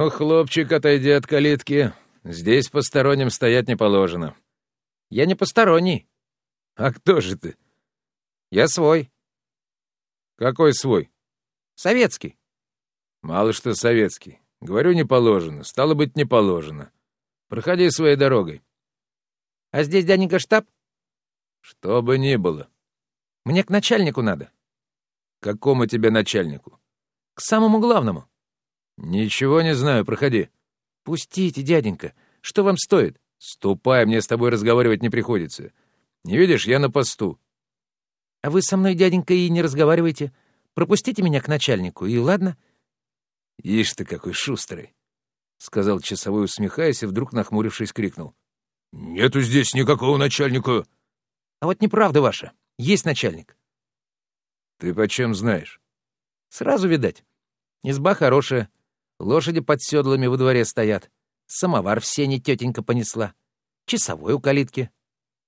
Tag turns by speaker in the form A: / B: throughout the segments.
A: ну, хлопчик, отойди от калитки. Здесь посторонним стоять не положено.
B: Я не посторонний.
A: А кто же ты?
B: Я свой.
A: Какой свой?
B: Советский.
A: Мало что советский. Говорю, не положено. Стало быть, не положено. Проходи своей дорогой.
B: А здесь дяденька штаб?
A: Что бы ни было.
B: Мне к начальнику надо.
A: Какому тебе начальнику?
B: К самому главному.
A: Ничего не знаю, проходи.
B: Пустите, дяденька. Что вам стоит?
A: Ступай, мне с тобой разговаривать не приходится. Не видишь, я на посту.
B: А вы со мной, дяденька, и не разговаривайте. Пропустите меня к начальнику, и ладно?
A: Ишь ты какой шустрый, — сказал часовой, усмехаясь, и вдруг, нахмурившись, крикнул. — Нету здесь никакого начальника.
B: — А вот неправда ваша. Есть начальник.
A: — Ты почем знаешь?
B: — Сразу видать. Изба хорошая. Лошади под седлами во дворе стоят. Самовар в сене тетенька понесла. Часовой у калитки.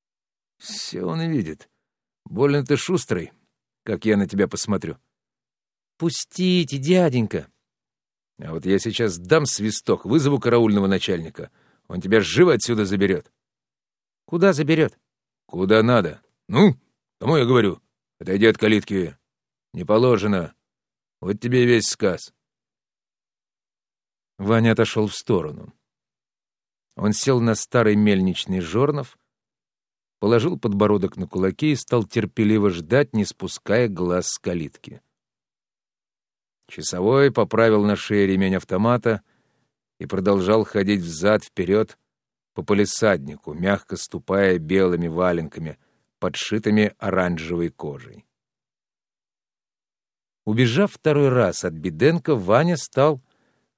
A: — Все он и видит. Больно ты шустрый, как я на тебя посмотрю.
B: — Пустите, дяденька.
A: А вот я сейчас дам свисток, вызову караульного начальника. Он тебя живо отсюда заберет.
B: — Куда заберет?
A: — Куда надо. Ну, кому я говорю? Отойди от калитки. Не положено. Вот тебе и весь сказ. Ваня отошел в сторону. Он сел на старый мельничный жорнов, положил подбородок на кулаки и стал терпеливо ждать, не спуская глаз с калитки. Часовой поправил на шее ремень автомата и продолжал ходить взад-вперед по полисаднику, мягко ступая белыми валенками, подшитыми оранжевой кожей. Убежав второй раз от Беденко, Ваня стал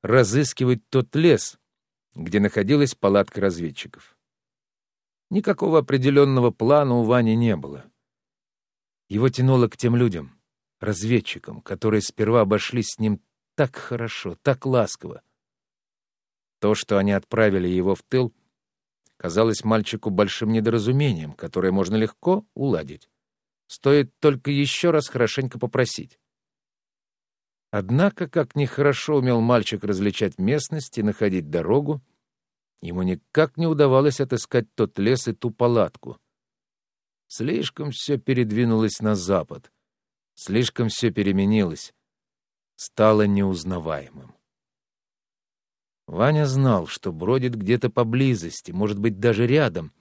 A: разыскивать тот лес, где находилась палатка разведчиков. Никакого определенного плана у Вани не было. Его тянуло к тем людям, разведчикам, которые сперва обошлись с ним так хорошо, так ласково. То, что они отправили его в тыл, казалось мальчику большим недоразумением, которое можно легко уладить. Стоит только еще раз хорошенько попросить. Однако, как нехорошо умел мальчик различать местность и находить дорогу, Ему никак не удавалось отыскать тот лес и ту палатку. Слишком все передвинулось на запад, слишком все переменилось, стало неузнаваемым. Ваня знал, что бродит где-то поблизости, может быть, даже рядом,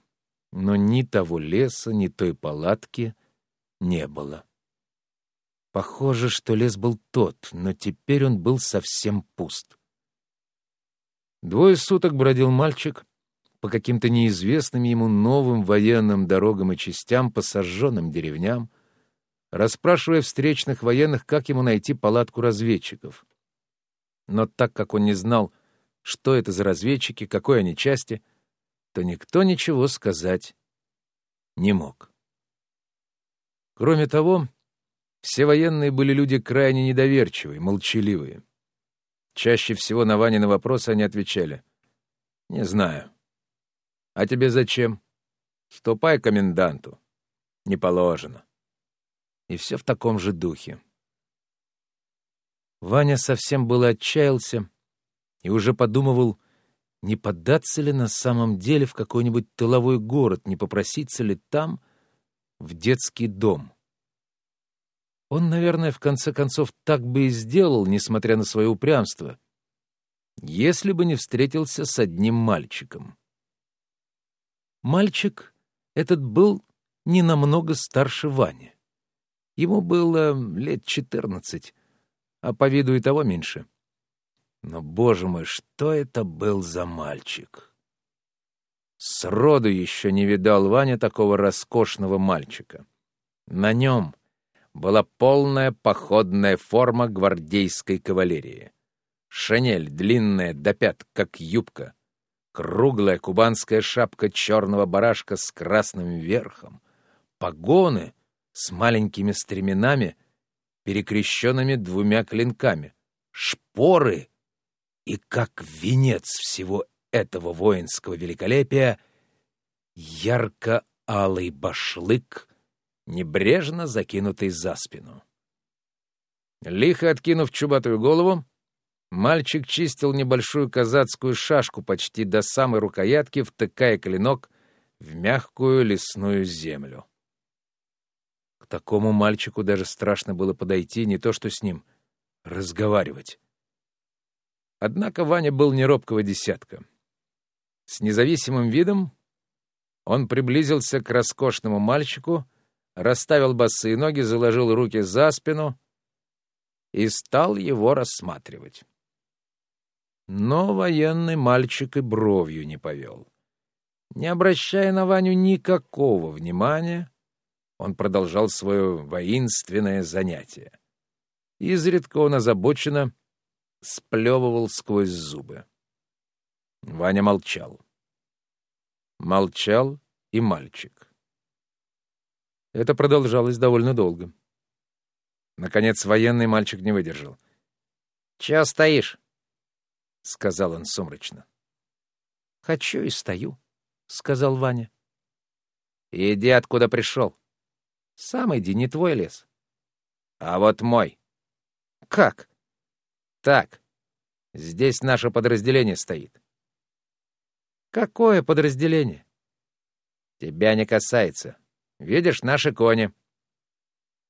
A: но ни того леса, ни той палатки не было. Похоже, что лес был тот, но теперь он был совсем пуст. Двое суток бродил мальчик по каким-то неизвестным ему новым военным дорогам и частям, по сожженным деревням, расспрашивая встречных военных, как ему найти палатку разведчиков. Но так как он не знал, что это за разведчики, какой они части, то никто ничего сказать не мог. Кроме того, все военные были люди крайне недоверчивые, молчаливые. Чаще всего на Ванины вопросы они отвечали. «Не знаю». «А тебе зачем?» «Ступай к коменданту». «Не положено». И все в таком же духе. Ваня совсем было отчаялся и уже подумывал, не поддаться ли на самом деле в какой-нибудь тыловой город, не попроситься ли там в детский дом. Он, наверное, в конце концов так бы и сделал, несмотря на свое упрямство, если бы не встретился с одним мальчиком. Мальчик этот был не намного старше Вани. Ему было лет четырнадцать, а по виду и того меньше. Но, боже мой, что это был за мальчик? Сроду еще не видал Ваня такого роскошного мальчика. На нем была полная походная форма гвардейской кавалерии. Шинель длинная до пят, как юбка. Круглая кубанская шапка черного барашка с красным верхом. Погоны с маленькими стременами, перекрещенными двумя клинками. Шпоры и, как венец всего этого воинского великолепия, ярко-алый башлык небрежно закинутый за спину. Лихо откинув чубатую голову, Мальчик чистил небольшую казацкую шашку почти до самой рукоятки, втыкая клинок в мягкую лесную землю. К такому мальчику даже страшно было подойти, не то что с ним разговаривать. Однако Ваня был не робкого десятка. С независимым видом он приблизился к роскошному мальчику, расставил босые ноги, заложил руки за спину и стал его рассматривать. Но военный мальчик и бровью не повел. Не обращая на Ваню никакого внимания, он продолжал свое воинственное занятие. Изредка он озабоченно сплевывал сквозь зубы. Ваня молчал. Молчал и мальчик. Это продолжалось довольно долго. Наконец военный мальчик не выдержал.
B: «Чего стоишь?»
A: — сказал он сумрачно.
B: «Хочу и стою», — сказал Ваня.
A: «Иди, откуда пришел».
B: «Сам иди, не твой лес».
A: «А вот мой».
B: «Как?»
A: «Так. Здесь наше подразделение стоит.
B: Какое подразделение?
A: Тебя не касается. Видишь, наши кони.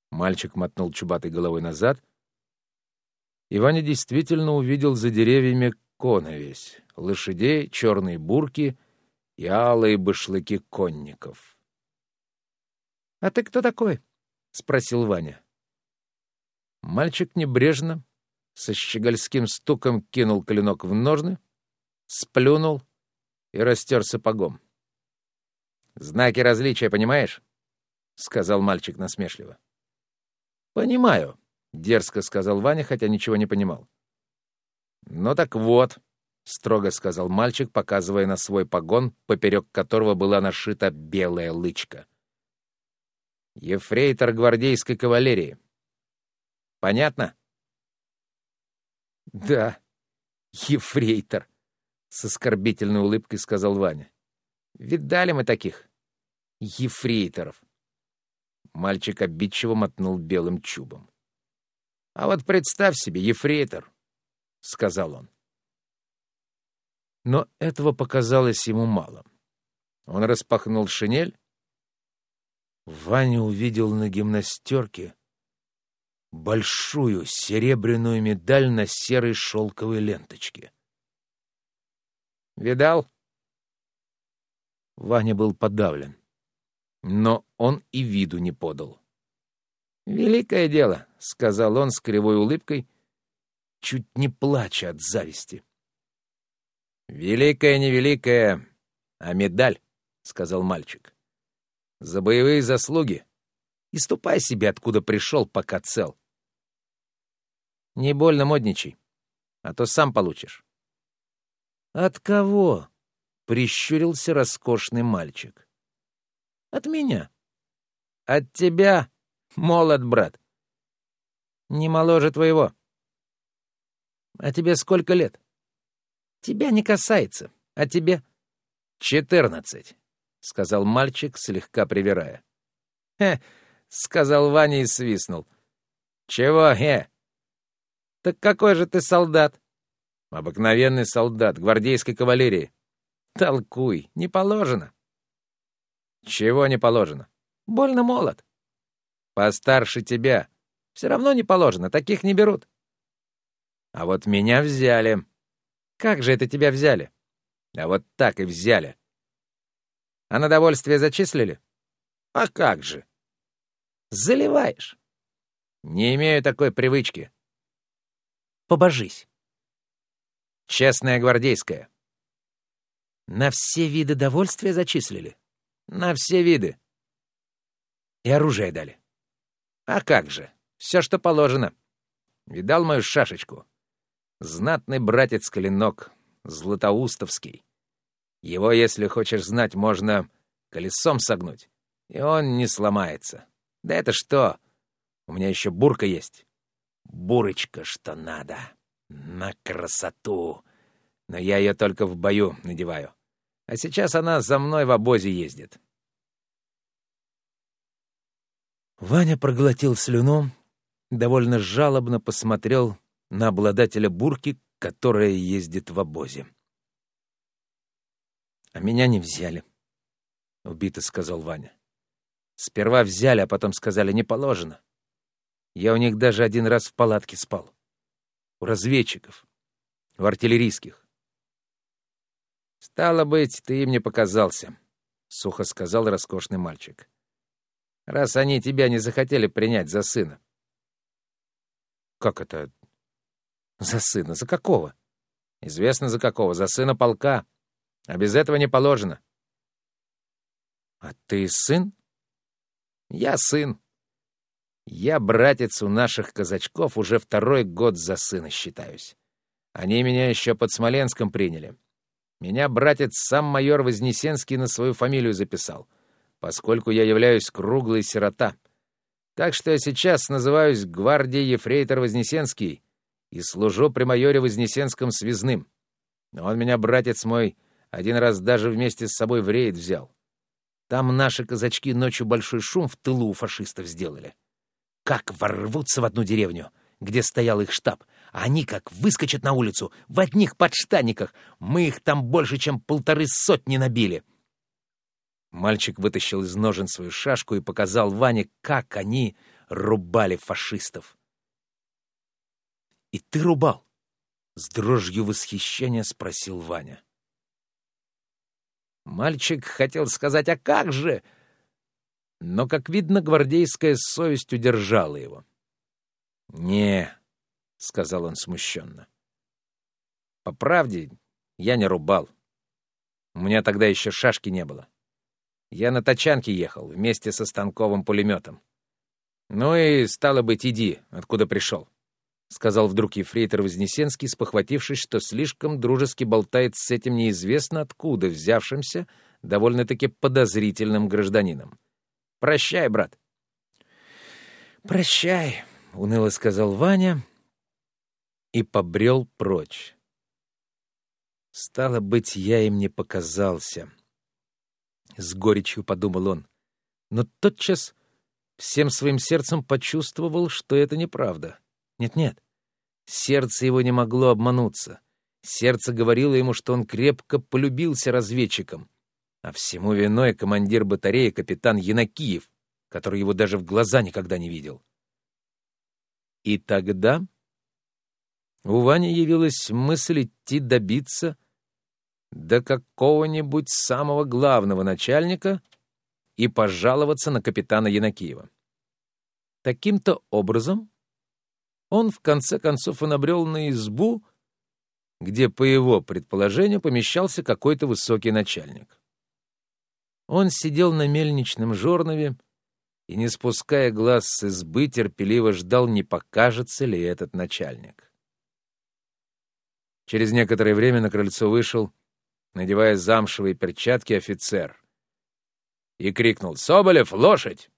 A: Мальчик мотнул чубатой головой назад. И Ваня действительно увидел за деревьями коновесь, лошадей, черные бурки и алые башлыки конников.
B: — А ты кто такой? — спросил Ваня.
A: Мальчик небрежно, со щегольским стуком кинул клинок в ножны, сплюнул и растер сапогом. «Знаки различия понимаешь?» — сказал мальчик насмешливо.
B: «Понимаю», —
A: дерзко сказал Ваня, хотя ничего не понимал. «Ну так вот», — строго сказал мальчик, показывая на свой погон, поперек которого была нашита белая лычка. «Ефрейтор гвардейской кавалерии. Понятно?»
B: «Да, ефрейтор», с оскорбительной улыбкой сказал Ваня. «Видали мы таких ефрейторов?»
A: Мальчик обидчиво мотнул белым чубом.
B: «А вот представь себе, ефрейтор!» — сказал он.
A: Но этого показалось ему мало. Он распахнул шинель. Ваня увидел на гимнастерке большую серебряную медаль на серой шелковой ленточке.
B: Видал?
A: Ваня был подавлен, но он и виду не подал.
B: «Великое дело», — сказал он с кривой улыбкой,
A: чуть не плача от зависти.
B: «Великое, невеликое, а медаль», — сказал мальчик. «За боевые заслуги. И ступай себе, откуда пришел, пока цел. Не больно модничай, а то сам получишь».
A: «От кого?» — прищурился роскошный мальчик.
B: «От меня». «От тебя, молод, брат. Не моложе твоего». «А тебе сколько лет?» «Тебя не касается. А тебе?»
A: «Четырнадцать», — сказал мальчик, слегка привирая.
B: «Хе», — сказал Ваня и свистнул.
A: «Чего, хе?»
B: «Так какой же ты солдат?»
A: Обыкновенный солдат гвардейской кавалерии.
B: Толкуй, не положено.
A: Чего не положено?
B: Больно молод.
A: Постарше тебя.
B: Все равно не положено, таких не берут.
A: А вот меня взяли.
B: Как же это тебя взяли?
A: А вот так и взяли.
B: А на довольствие зачислили?
A: А как же?
B: Заливаешь.
A: Не имею такой привычки.
B: Побожись.
A: Честная гвардейская.
B: На все виды довольствия зачислили?
A: На все виды.
B: И оружие дали?
A: А как же, все, что положено. Видал мою шашечку? Знатный братец Клинок, Златоустовский. Его, если хочешь знать, можно колесом согнуть, и он не сломается. Да это что? У меня еще бурка есть. Бурочка, что надо. На красоту! Но я ее только в бою надеваю. А сейчас она за мной в обозе ездит. Ваня проглотил слюну, довольно жалобно посмотрел на обладателя бурки, которая ездит в обозе. — А меня не взяли, — убито сказал Ваня. — Сперва взяли, а потом сказали, не положено. Я у них даже один раз в палатке спал. У разведчиков, у артиллерийских. — Стало быть, ты им не показался, — сухо сказал роскошный мальчик. — Раз они тебя не захотели принять за сына. — Как это? За сына? За какого? — Известно за какого. За сына полка. А без этого не положено. А ты сын? Я сын. Я братец у наших казачков уже второй год за сына считаюсь. Они меня еще под Смоленском приняли. Меня братец сам майор Вознесенский на свою фамилию записал, поскольку я являюсь круглый сирота. Так что я сейчас называюсь гвардией ефрейтор Вознесенский и служу при майоре Вознесенском связным. Он меня, братец мой, один раз даже вместе с собой в рейд взял. Там наши казачки ночью большой шум в тылу у фашистов сделали. Как ворвутся в одну деревню, где стоял их штаб, они как выскочат на улицу в одних подштанниках. Мы их там больше, чем полторы сотни набили. Мальчик вытащил из ножен свою шашку и показал Ване, как они рубали фашистов. «И ты рубал?» — с дрожью восхищения спросил Ваня. Мальчик хотел сказать «А как же?», но, как видно, гвардейская совесть удержала его. «Не», — сказал он смущенно. «По правде, я не рубал. У меня тогда еще шашки не было. Я на тачанке ехал вместе со станковым пулеметом. Ну и, стало быть, иди, откуда пришел. — сказал вдруг ефрейтор Вознесенский, спохватившись, что слишком дружески болтает с этим неизвестно откуда взявшимся, довольно-таки подозрительным гражданином. «Прощай, брат». «Прощай», — уныло сказал Ваня и побрел прочь. «Стало быть, я им не показался», — с горечью подумал он, но тотчас всем своим сердцем почувствовал, что это неправда. Нет-нет, сердце его не могло обмануться. Сердце говорило ему, что он крепко полюбился разведчикам. А всему виной командир батареи капитан Янакиев, который его даже в глаза никогда не видел. И тогда у Вани явилась мысль идти добиться до какого-нибудь самого главного начальника и пожаловаться на капитана Янакиева. Таким-то образом он в конце концов и набрел на избу, где, по его предположению, помещался какой-то высокий начальник. Он сидел на мельничном жорнове и, не спуская глаз с избы, терпеливо ждал, не покажется ли этот начальник. Через некоторое время на крыльцо вышел, надевая замшевые перчатки, офицер и крикнул «Соболев, лошадь!»